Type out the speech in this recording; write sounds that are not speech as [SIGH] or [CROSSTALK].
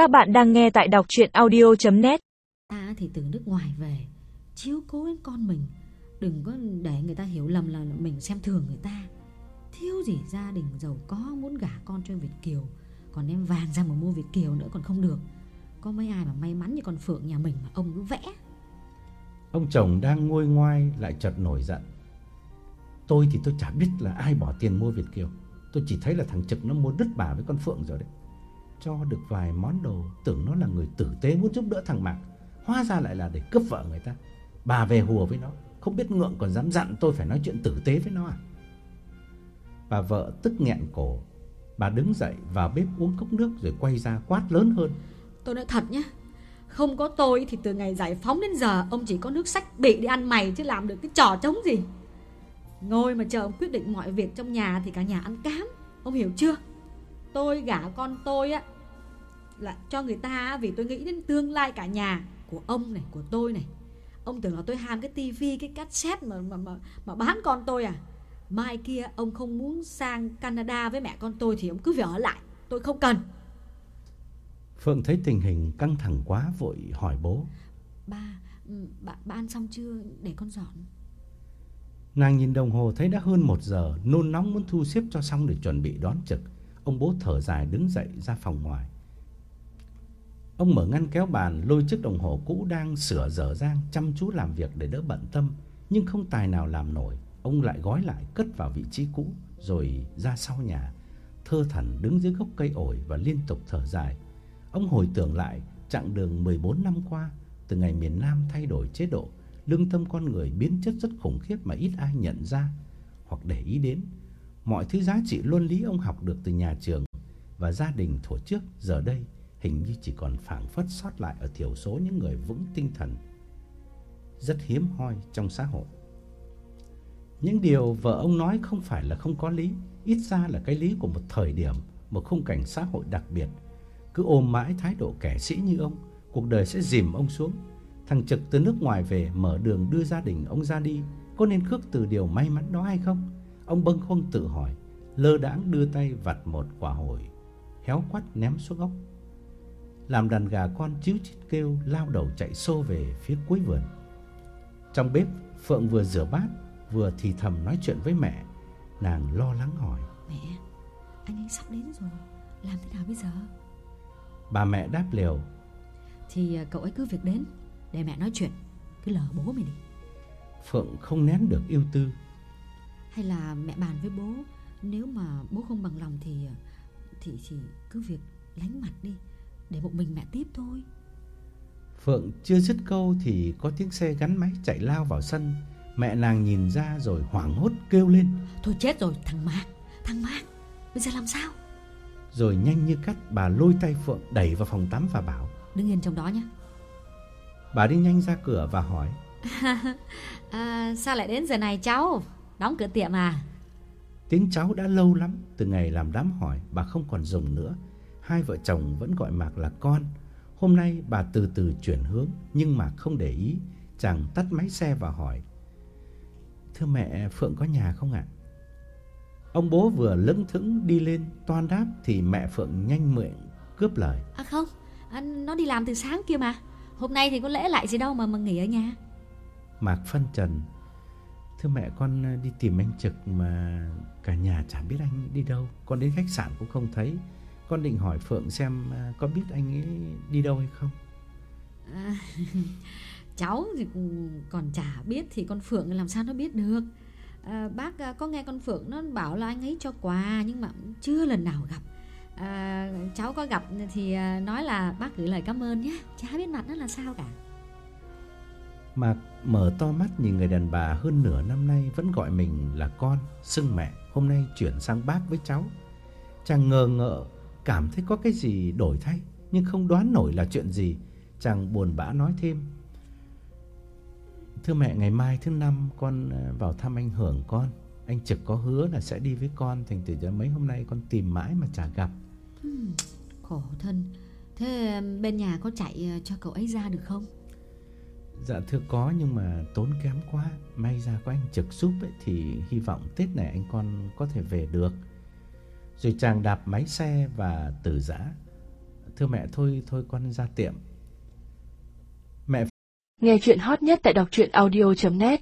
Các bạn đang nghe tại đọc chuyện audio.net Ta thì từ nước ngoài về Chiếu cố đến con mình Đừng có để người ta hiểu lầm là mình xem thường người ta Thiếu gì gia đình giàu có muốn gả con cho Việt Kiều Còn đem vàng ra mà mua Việt Kiều nữa còn không được Có mấy ai mà may mắn như con Phượng nhà mình mà ông cứ vẽ Ông chồng đang ngôi ngoai lại chợt nổi giận. Tôi thì tôi chả biết là ai bỏ tiền mua Việt Kiều. Tôi chỉ thấy là thằng Trực nó mua đứt bà với con Phượng rồi đấy. Cho được vài món đồ, tưởng nó là người tử tế muốn giúp đỡ thằng Mạc. Hóa ra lại là để cướp vợ người ta. Bà về hùa với nó, không biết ngượng còn dám dặn tôi phải nói chuyện tử tế với nó à. Bà vợ tức nghẹn cổ. Bà đứng dậy vào bếp uống cốc nước rồi quay ra quát lớn hơn. Tôi nói thật nhé Không có tôi thì từ ngày giải phóng đến giờ Ông chỉ có nước sách bị đi ăn mày Chứ làm được cái trò trống gì Ngồi mà chờ ông quyết định mọi việc trong nhà Thì cả nhà ăn cám Ông hiểu chưa Tôi gả con tôi á Là cho người ta vì tôi nghĩ đến tương lai cả nhà Của ông này, của tôi này Ông tưởng là tôi ham cái tivi, cái cassette mà, mà, mà, mà bán con tôi à Mai kia ông không muốn sang Canada với mẹ con tôi Thì ông cứ việc ở lại Tôi không cần Phượng thấy tình hình căng thẳng quá vội hỏi bố. Ba, ba, ba ăn xong chưa để con dọn Nàng nhìn đồng hồ thấy đã hơn một giờ, nôn nóng muốn thu xếp cho xong để chuẩn bị đón trực. Ông bố thở dài đứng dậy ra phòng ngoài. Ông mở ngăn kéo bàn, lôi chiếc đồng hồ cũ đang sửa dở dang chăm chú làm việc để đỡ bận tâm, nhưng không tài nào làm nổi. Ông lại gói lại cất vào vị trí cũ rồi ra sau nhà, thơ thẩn đứng dưới gốc cây ổi và liên tục thở dài. Ông hồi tưởng lại chặng đường 14 năm qua, từ ngày miền Nam thay đổi chế độ, lương tâm con người biến chất rất khủng khiếp mà ít ai nhận ra hoặc để ý đến. Mọi thứ giá trị luân lý ông học được từ nhà trường và gia đình thổ trước giờ đây hình như chỉ còn phảng phất sót lại ở thiểu số những người vững tinh thần. Rất hiếm hoi trong xã hội. Những điều vợ ông nói không phải là không có lý, ít ra là cái lý của một thời điểm, một khung cảnh xã hội đặc biệt. Cứ ôm mãi thái độ kẻ sĩ như ông, cuộc đời sẽ dìm ông xuống. Thằng Trực từ nước ngoài về mở đường đưa gia đình ông ra đi, có nên khước từ điều may mắn đó hay không? Ông bâng khuâng tự hỏi, lơ đãng đưa tay vặt một quả hồi, héo quắt ném xuống ốc. Làm đàn gà con chíu chít kêu lao đầu chạy xô về phía cuối vườn. Trong bếp, Phượng vừa rửa bát, vừa thì thầm nói chuyện với mẹ. Nàng lo lắng hỏi. Mẹ, anh ấy sắp đến rồi Làm thế nào bây giờ Bà mẹ đáp liều. Thì à, cậu ấy cứ việc đến Để mẹ nói chuyện Cứ lờ bố mày đi Phượng không nén được yêu tư. Hay là mẹ bàn với bố Nếu mà bố không bằng lòng thì à, Thì thì cứ việc lánh mặt đi Để một mình mẹ tiếp thôi Phượng chưa dứt câu thì có tiếng xe gắn máy chạy lao vào sân. Mẹ nàng nhìn ra rồi hoảng hốt kêu lên. Thôi chết rồi thằng Mạc Thằng Mạc Bây giờ làm sao Rồi nhanh như cắt bà lôi tay Phượng đẩy vào phòng tắm và bảo. Đứng yên trong đó nhé Bà đi nhanh ra cửa và hỏi. [LAUGHS] à, Sao lại đến giờ này cháu Đóng cửa tiệm à Tiếng cháu đã lâu lắm, từ ngày làm đám hỏi bà không còn dùng nữa. Hai vợ chồng vẫn gọi Mạc là con. Hôm nay bà từ từ chuyển hướng nhưng Mạc không để ý, chàng tắt máy xe và hỏi: "Thưa mẹ, Phượng có nhà không ạ?" Ông bố vừa lững thững đi lên toan đáp thì mẹ Phượng nhanh miệng cướp lời. À không à, Nó đi làm từ sáng kia mà Hôm nay thì có lẽ lại gì đâu mà mà nghỉ ở nhà Mạc phân trần: "Thưa mẹ, con ờ, đi tìm anh Trực mà cả nhà chả biết anh đi đâu, con đến khách sạn cũng không thấy." Con định hỏi Phượng xem ờ, có biết anh ấy đi đâu hay không. à, [LAUGHS] Cháu thì còn chả biết Thì con Phượng làm sao nó biết được. À, Bác có nghe con Phượng nó bảo là anh ấy cho quà Nhưng mà chưa lần nào gặp. À, Cháu có gặp thì nói là bác gửi lời cảm ơn nhé. Chả biết mặt nó là sao cả. Mạc mở to mắt nhìn người đàn bà hơn nửa năm nay vẫn gọi mình là con, xưng mẹ, hôm nay chuyển sang bác với cháu. Chàng ngờ ngợ, cảm thấy có cái gì đổi thay, nhưng không đoán nổi là chuyện gì. Chàng buồn bã nói thêm. Thưa mẹ, ngày mai thứ năm con à, vào thăm anh Hưởng con. Anh Trực có hứa là sẽ đi với con, thành thử ra mấy hôm nay con tìm mãi mà chả gặp. Ừ, Khổ thân Thế bên nhà có chạy à, cho cậu ấy ra được không Dạ thưa có nhưng mà tốn kém quá. May ra có anh trực giúp ấy, Thì hy vọng Tết này anh con có thể về được. Rồi chàng đạp máy xe và từ giã. Thưa mẹ thôi thôi con ra tiệm. Mẹ Nghe chuyện hot nhất tại đọc truyện audio.net